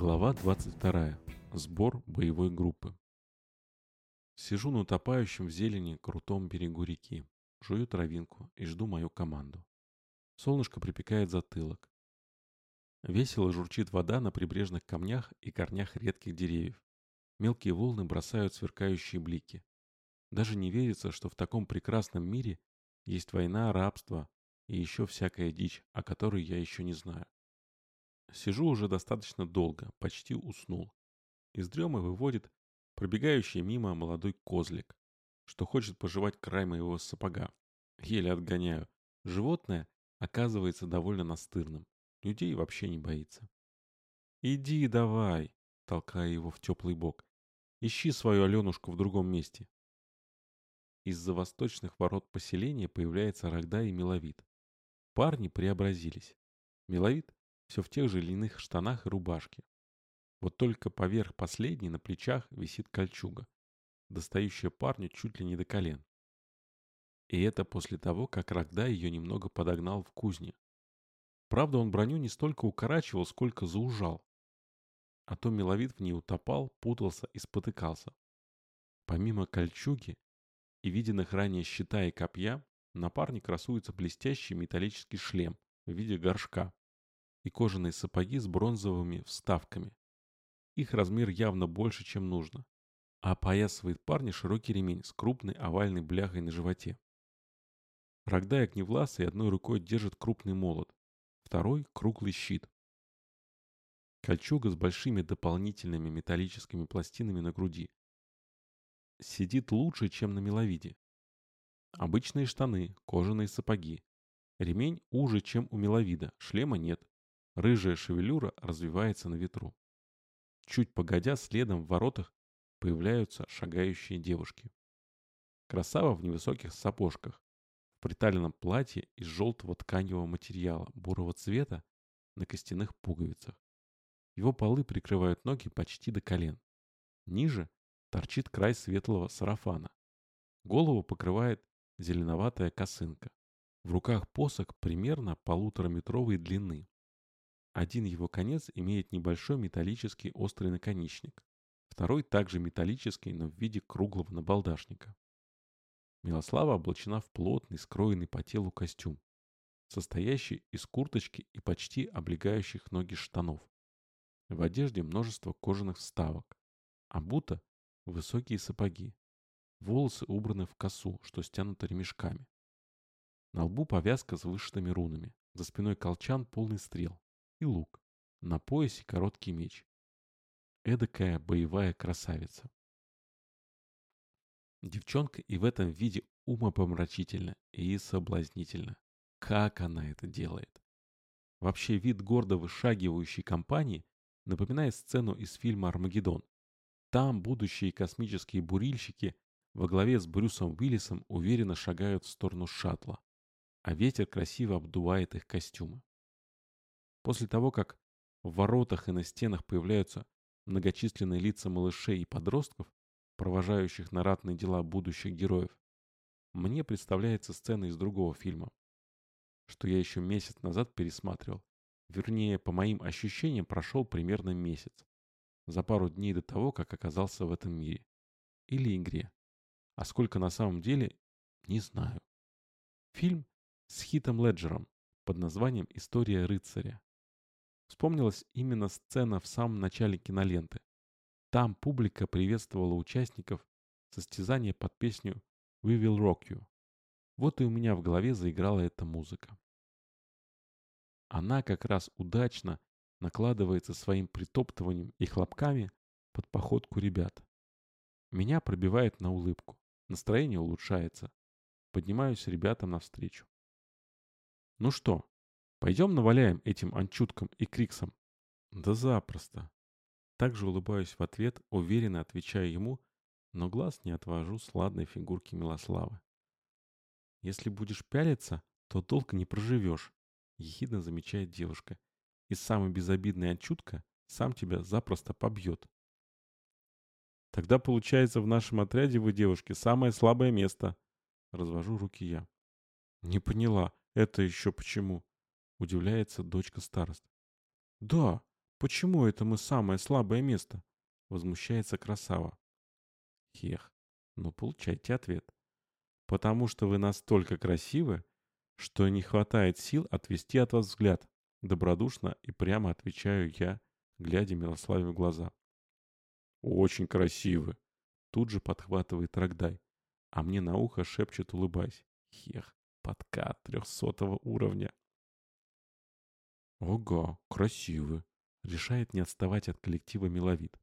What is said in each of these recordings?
Глава 22. Сбор боевой группы. Сижу на утопающем в зелени крутом берегу реки, жую травинку и жду мою команду. Солнышко припекает затылок. Весело журчит вода на прибрежных камнях и корнях редких деревьев. Мелкие волны бросают сверкающие блики. Даже не верится, что в таком прекрасном мире есть война, рабство и еще всякая дичь, о которой я еще не знаю. Сижу уже достаточно долго, почти уснул. Из дремы выводит пробегающий мимо молодой козлик, что хочет пожевать край моего сапога. Еле отгоняю. Животное оказывается довольно настырным. Людей вообще не боится. «Иди давай!» — толкая его в теплый бок. «Ищи свою Аленушку в другом месте». Из-за восточных ворот поселения появляется Рогда и Миловид. Парни преобразились. Миловид все в тех же льняных штанах и рубашке. Вот только поверх последней на плечах висит кольчуга, достающая парню чуть ли не до колен. И это после того, как Рогда ее немного подогнал в кузне. Правда, он броню не столько укорачивал, сколько заужал. А то миловид в ней утопал, путался и спотыкался. Помимо кольчуги и виденных ранее щита и копья, на парне красуется блестящий металлический шлем в виде горшка и кожаные сапоги с бронзовыми вставками. Их размер явно больше, чем нужно. А опоясывает парня широкий ремень с крупной овальной бляхой на животе. Рогдай огневласый одной рукой держит крупный молот, второй — круглый щит. Кольчуга с большими дополнительными металлическими пластинами на груди. Сидит лучше, чем на меловиде. Обычные штаны, кожаные сапоги. Ремень уже, чем у меловида, шлема нет. Рыжая шевелюра развивается на ветру. Чуть погодя, следом в воротах появляются шагающие девушки. Красава в невысоких сапожках, в приталенном платье из желтого тканевого материала бурого цвета на костяных пуговицах. Его полы прикрывают ноги почти до колен. Ниже торчит край светлого сарафана. Голову покрывает зеленоватая косынка. В руках посох примерно полутораметровой длины. Один его конец имеет небольшой металлический острый наконечник. Второй также металлический, но в виде круглого набалдашника. Милослава облачена в плотный, скроенный по телу костюм, состоящий из курточки и почти облегающих ноги штанов. В одежде множество кожаных вставок, а будто высокие сапоги. Волосы убраны в косу, что стянуто ремешками. На лбу повязка с вышитыми рунами, за спиной колчан полный стрел и лук. На поясе короткий меч. Эдакая боевая красавица. Девчонка и в этом виде умопомрачительна и соблазнительна. Как она это делает? Вообще вид гордо вышагивающей компании напоминает сцену из фильма «Армагеддон». Там будущие космические бурильщики во главе с Брюсом Уиллисом уверенно шагают в сторону шаттла, а ветер красиво обдувает их костюмы. После того, как в воротах и на стенах появляются многочисленные лица малышей и подростков, провожающих на ратные дела будущих героев, мне представляется сцена из другого фильма, что я еще месяц назад пересматривал. Вернее, по моим ощущениям, прошел примерно месяц. За пару дней до того, как оказался в этом мире. Или игре. А сколько на самом деле, не знаю. Фильм с Хитом Леджером под названием «История рыцаря». Вспомнилась именно сцена в самом начале киноленты. Там публика приветствовала участников состязания под песню «We will rock you». Вот и у меня в голове заиграла эта музыка. Она как раз удачно накладывается своим притоптыванием и хлопками под походку ребят. Меня пробивает на улыбку. Настроение улучшается. Поднимаюсь ребятам навстречу. «Ну что, Пойдем наваляем этим анчуткам и криксам. Да запросто. Также улыбаюсь в ответ, уверенно отвечаю ему, но глаз не отвожу с ладной фигурки Милославы. Если будешь пялиться, то долго не проживешь, ехидно замечает девушка. И самый безобидный анчутка сам тебя запросто побьет. Тогда получается в нашем отряде вы, девушки, самое слабое место. Развожу руки я. Не поняла, это еще почему? Удивляется дочка старост. Да, Почему это мы самое слабое место? Возмущается красава. Хех, ну получайте ответ. Потому что вы настолько красивы, что не хватает сил отвести от вас взгляд. Добродушно и прямо отвечаю я, глядя Милославе в глаза. Очень красивы. Тут же подхватывает Рогдай, а мне на ухо шепчет, улыбаясь. Хех, подкат трехсотого уровня. Ого, красивы. Решает не отставать от коллектива миловид.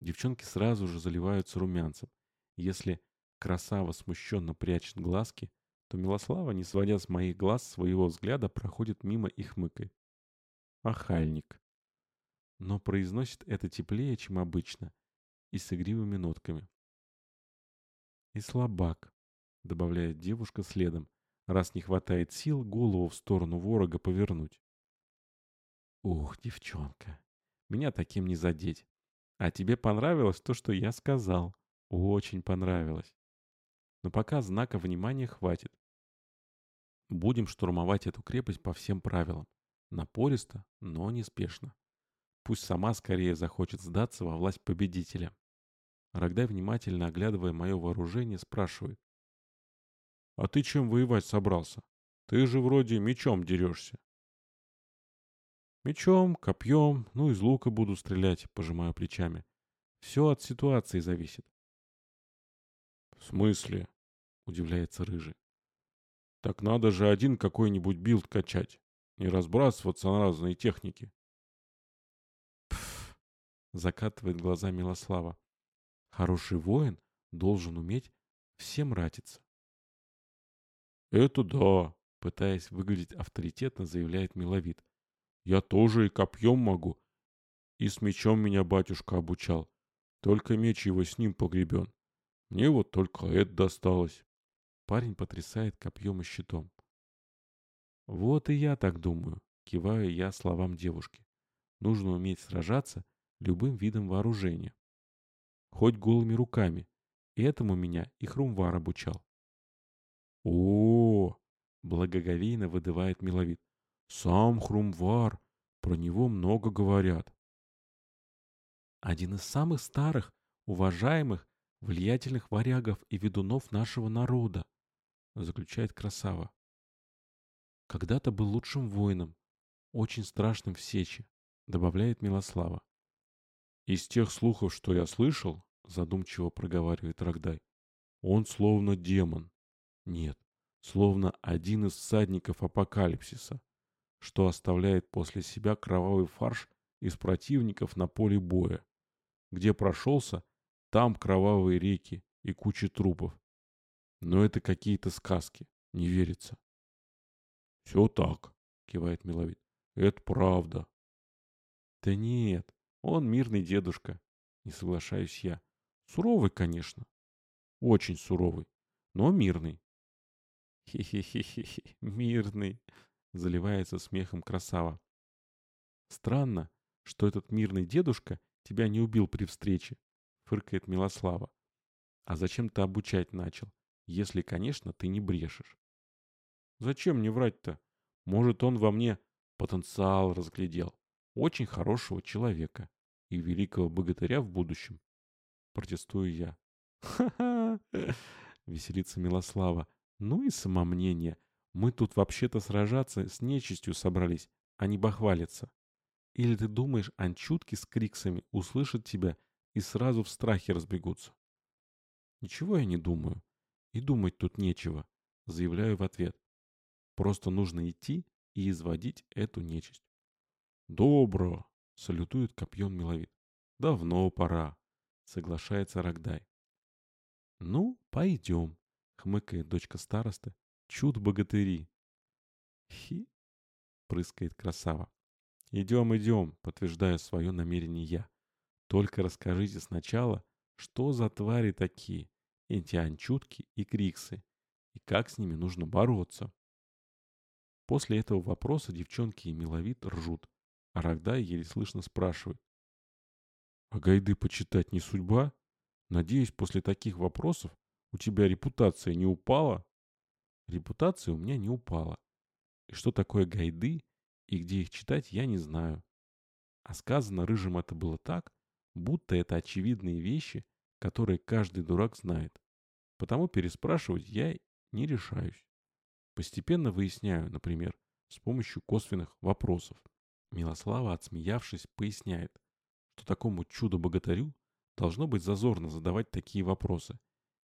Девчонки сразу же заливаются румянцем. Если красава смущенно прячет глазки, то Милослава, не сводя с моих глаз своего взгляда, проходит мимо и хмыкает. Ахальник. Но произносит это теплее, чем обычно, и с игривыми нотками. И слабак, добавляет девушка следом, раз не хватает сил голову в сторону ворога повернуть. Ух, девчонка, меня таким не задеть. А тебе понравилось то, что я сказал? Очень понравилось. Но пока знака внимания хватит. Будем штурмовать эту крепость по всем правилам. Напористо, но неспешно. Пусть сама скорее захочет сдаться во власть победителя. Рогдай, внимательно оглядывая мое вооружение, спрашивает. «А ты чем воевать собрался? Ты же вроде мечом дерешься». Мечом, копьем, ну из лука буду стрелять, пожимаю плечами. Все от ситуации зависит. В смысле? Удивляется Рыжий. Так надо же один какой-нибудь билд качать. Не разбрасываться на разные техники. Пф, закатывает глаза Милослава. Хороший воин должен уметь всем ратиться. Это да, пытаясь выглядеть авторитетно, заявляет Миловид. Я тоже и копьем могу. И с мечом меня батюшка обучал. Только меч его с ним погребен. Мне вот только это досталось. Парень потрясает копьем и щитом. Вот и я так думаю, киваю я словам девушки. Нужно уметь сражаться любым видом вооружения. Хоть голыми руками. И этому меня и Хрумвар обучал. О, -о, -о благоговейно выдывает миловид. Сам Хрумвар, про него много говорят. Один из самых старых, уважаемых, влиятельных варягов и ведунов нашего народа, заключает Красава. Когда-то был лучшим воином, очень страшным в сече, добавляет Милослава. Из тех слухов, что я слышал, задумчиво проговаривает Рогдай, он словно демон. Нет, словно один из всадников апокалипсиса что оставляет после себя кровавый фарш из противников на поле боя. Где прошелся, там кровавые реки и куча трупов. Но это какие-то сказки, не верится. «Все так», — кивает Миловид. «Это правда». «Да нет, он мирный дедушка», — не соглашаюсь я. «Суровый, конечно. Очень суровый, но мирный». «Хе-хе-хе-хе, мирный», заливается смехом красава. Странно, что этот мирный дедушка тебя не убил при встрече, фыркает Милослава. А зачем ты обучать начал, если, конечно, ты не брешешь? Зачем мне врать-то? Может, он во мне потенциал разглядел. Очень хорошего человека и великого богатыря в будущем. Протестую я. Ха-ха! Веселится Милослава. Ну и самомнение. Мы тут вообще-то сражаться с нечистью собрались, а не бахвалиться. Или ты думаешь, анчутки с криксами услышат тебя и сразу в страхе разбегутся? Ничего я не думаю. И думать тут нечего, заявляю в ответ. Просто нужно идти и изводить эту нечисть. Добро, салютует копьем миловид. Давно пора, соглашается Рогдай. Ну, пойдем, хмыкает дочка старосты Чуд-богатыри. Хи, прыскает красава. Идем, идем, подтверждаю свое намерение я. Только расскажите сначала, что за твари такие, эти анчутки и криксы, и как с ними нужно бороться. После этого вопроса девчонки и миловид ржут, а Рогдай еле слышно спрашивает. «А гайды почитать не судьба? Надеюсь, после таких вопросов у тебя репутация не упала?» Репутация у меня не упала. И что такое гайды и где их читать, я не знаю. А сказано рыжим это было так, будто это очевидные вещи, которые каждый дурак знает. Потому переспрашивать я не решаюсь. Постепенно выясняю, например, с помощью косвенных вопросов. Милослава, отсмеявшись, поясняет, что такому чудо-богатырю должно быть зазорно задавать такие вопросы,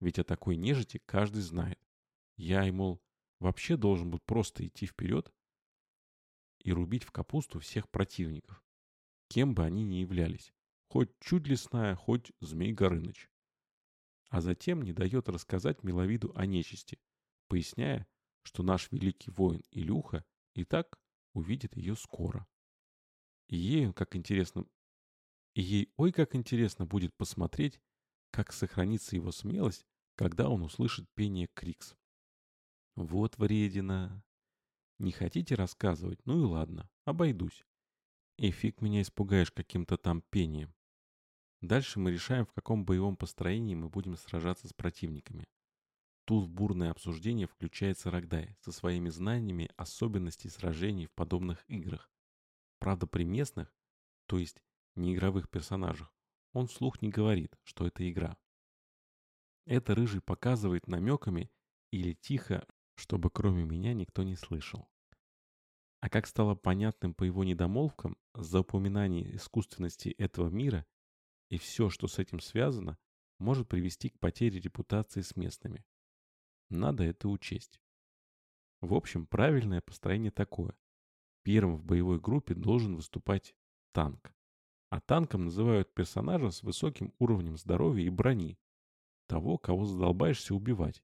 ведь о такой нежити каждый знает. Я, мол, вообще должен быть просто идти вперед и рубить в капусту всех противников, кем бы они ни являлись, хоть чуть лесная, хоть змей Горыныч. А затем не дает рассказать миловиду о нечисти, поясняя, что наш великий воин Илюха и так увидит ее скоро. И ей, как интересно, и ей ой как интересно будет посмотреть, как сохранится его смелость, когда он услышит пение Крикс. Вот вредина. Не хотите рассказывать? Ну и ладно, обойдусь. И фиг меня испугаешь каким-то там пением. Дальше мы решаем, в каком боевом построении мы будем сражаться с противниками. Тут в бурное обсуждение включается Рогдай со своими знаниями особенностей сражений в подобных играх. Правда, при местных, то есть неигровых персонажах, он вслух не говорит, что это игра. Это Рыжий показывает намеками или тихо, чтобы кроме меня никто не слышал. А как стало понятным по его недомолвкам, за упоминание искусственности этого мира и все, что с этим связано, может привести к потере репутации с местными. Надо это учесть. В общем, правильное построение такое. Первым в боевой группе должен выступать танк. А танком называют персонажа с высоким уровнем здоровья и брони. Того, кого задолбаешься убивать.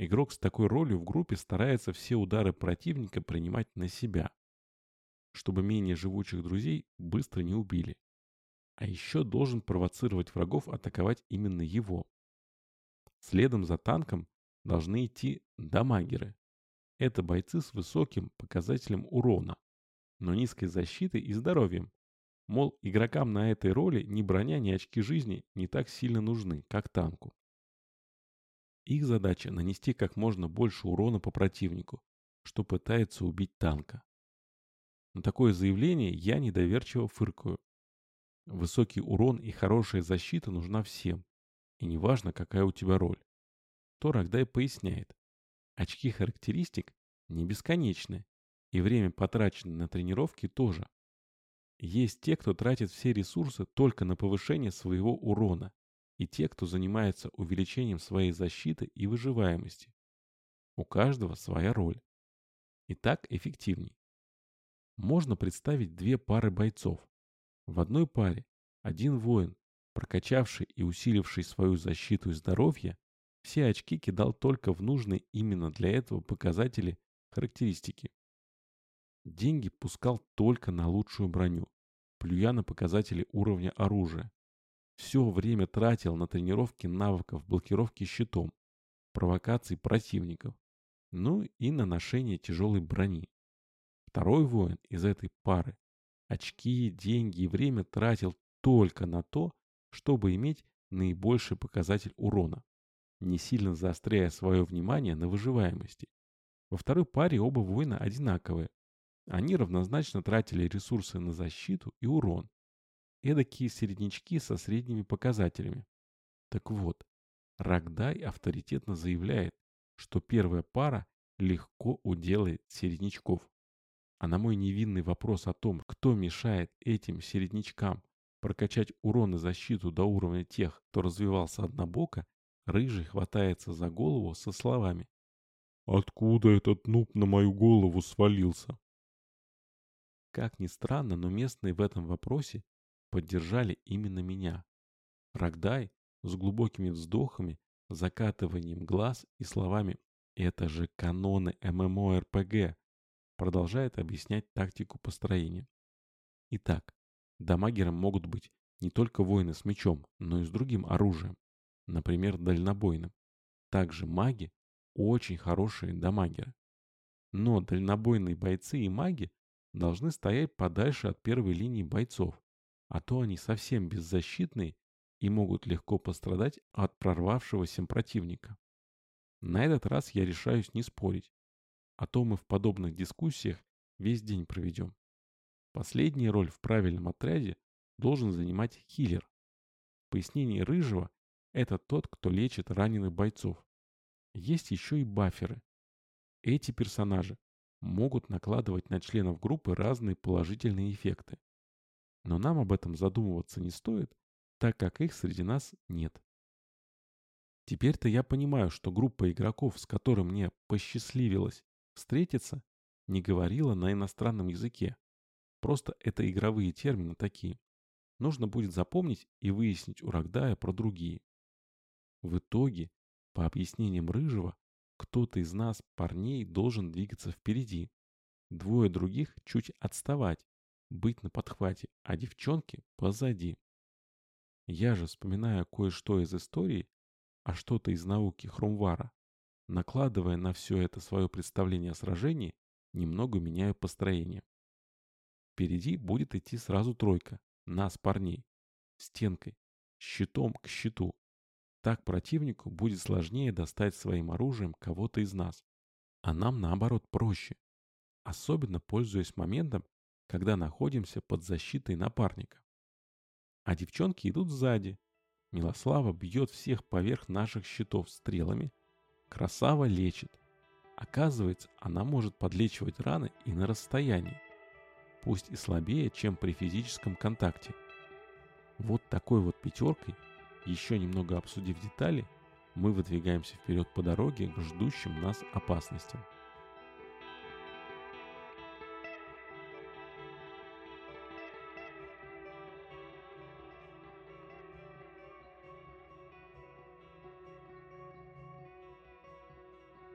Игрок с такой ролью в группе старается все удары противника принимать на себя, чтобы менее живучих друзей быстро не убили. А еще должен провоцировать врагов атаковать именно его. Следом за танком должны идти дамагеры. Это бойцы с высоким показателем урона, но низкой защитой и здоровьем. Мол, игрокам на этой роли ни броня, ни очки жизни не так сильно нужны, как танку. Их задача нанести как можно больше урона по противнику, что пытается убить танка. На такое заявление я недоверчиво фыркаю. Высокий урон и хорошая защита нужна всем, и неважно, какая у тебя роль то Рогдай поясняет. Очки характеристик не бесконечны, и время, потраченное на тренировки, тоже. Есть те, кто тратит все ресурсы только на повышение своего урона, и те, кто занимается увеличением своей защиты и выживаемости. У каждого своя роль. И так эффективней. Можно представить две пары бойцов. В одной паре один воин, прокачавший и усиливший свою защиту и здоровье, все очки кидал только в нужные именно для этого показатели характеристики. Деньги пускал только на лучшую броню, плюя на показатели уровня оружия. Все время тратил на тренировки навыков блокировки щитом, провокаций противников, ну и на ношение тяжелой брони. Второй воин из этой пары очки, деньги и время тратил только на то, чтобы иметь наибольший показатель урона не сильно заостряя свое внимание на выживаемости. Во второй паре оба воина одинаковые. Они равнозначно тратили ресурсы на защиту и урон. Эдакие середнячки со средними показателями. Так вот, Рогдай авторитетно заявляет, что первая пара легко уделает середнячков. А на мой невинный вопрос о том, кто мешает этим середнячкам прокачать урон и защиту до уровня тех, кто развивался однобоко, Рыжий хватается за голову со словами. «Откуда этот нуб на мою голову свалился?» Как ни странно, но местные в этом вопросе поддержали именно меня. Рогдай с глубокими вздохами, закатыванием глаз и словами «Это же каноны ММО-РПГ» продолжает объяснять тактику построения. Итак, дамагером могут быть не только воины с мечом, но и с другим оружием например, дальнобойным. Также маги очень хорошие дамагеры. Но дальнобойные бойцы и маги должны стоять подальше от первой линии бойцов, а то они совсем беззащитные и могут легко пострадать от прорвавшегося противника. На этот раз я решаюсь не спорить, а то мы в подобных дискуссиях весь день проведем. Последняя роль в правильном отряде должен занимать хиллер. Пояснение Рыжего – это тот, кто лечит раненых бойцов. Есть еще и баферы. Эти персонажи могут накладывать на членов группы разные положительные эффекты. Но нам об этом задумываться не стоит, так как их среди нас нет. Теперь-то я понимаю, что группа игроков, с которой мне посчастливилось встретиться, не говорила на иностранном языке. Просто это игровые термины такие. Нужно будет запомнить и выяснить у Рогдая про другие. В итоге, по объяснениям Рыжего, кто-то из нас, парней, должен двигаться впереди. Двое других чуть отставать, быть на подхвате, а девчонки позади. Я же, вспоминая кое-что из истории, а что-то из науки Хрумвара, накладывая на все это свое представление о сражении, немного меняю построение. Впереди будет идти сразу тройка, нас, парней, стенкой, щитом к щиту. Так противнику будет сложнее достать своим оружием кого-то из нас. А нам, наоборот, проще. Особенно пользуясь моментом, когда находимся под защитой напарника. А девчонки идут сзади. Милослава бьет всех поверх наших щитов стрелами. Красава лечит. Оказывается, она может подлечивать раны и на расстоянии. Пусть и слабее, чем при физическом контакте. Вот такой вот пятеркой, еще немного обсудив детали, мы выдвигаемся вперед по дороге к ждущим нас опасностям.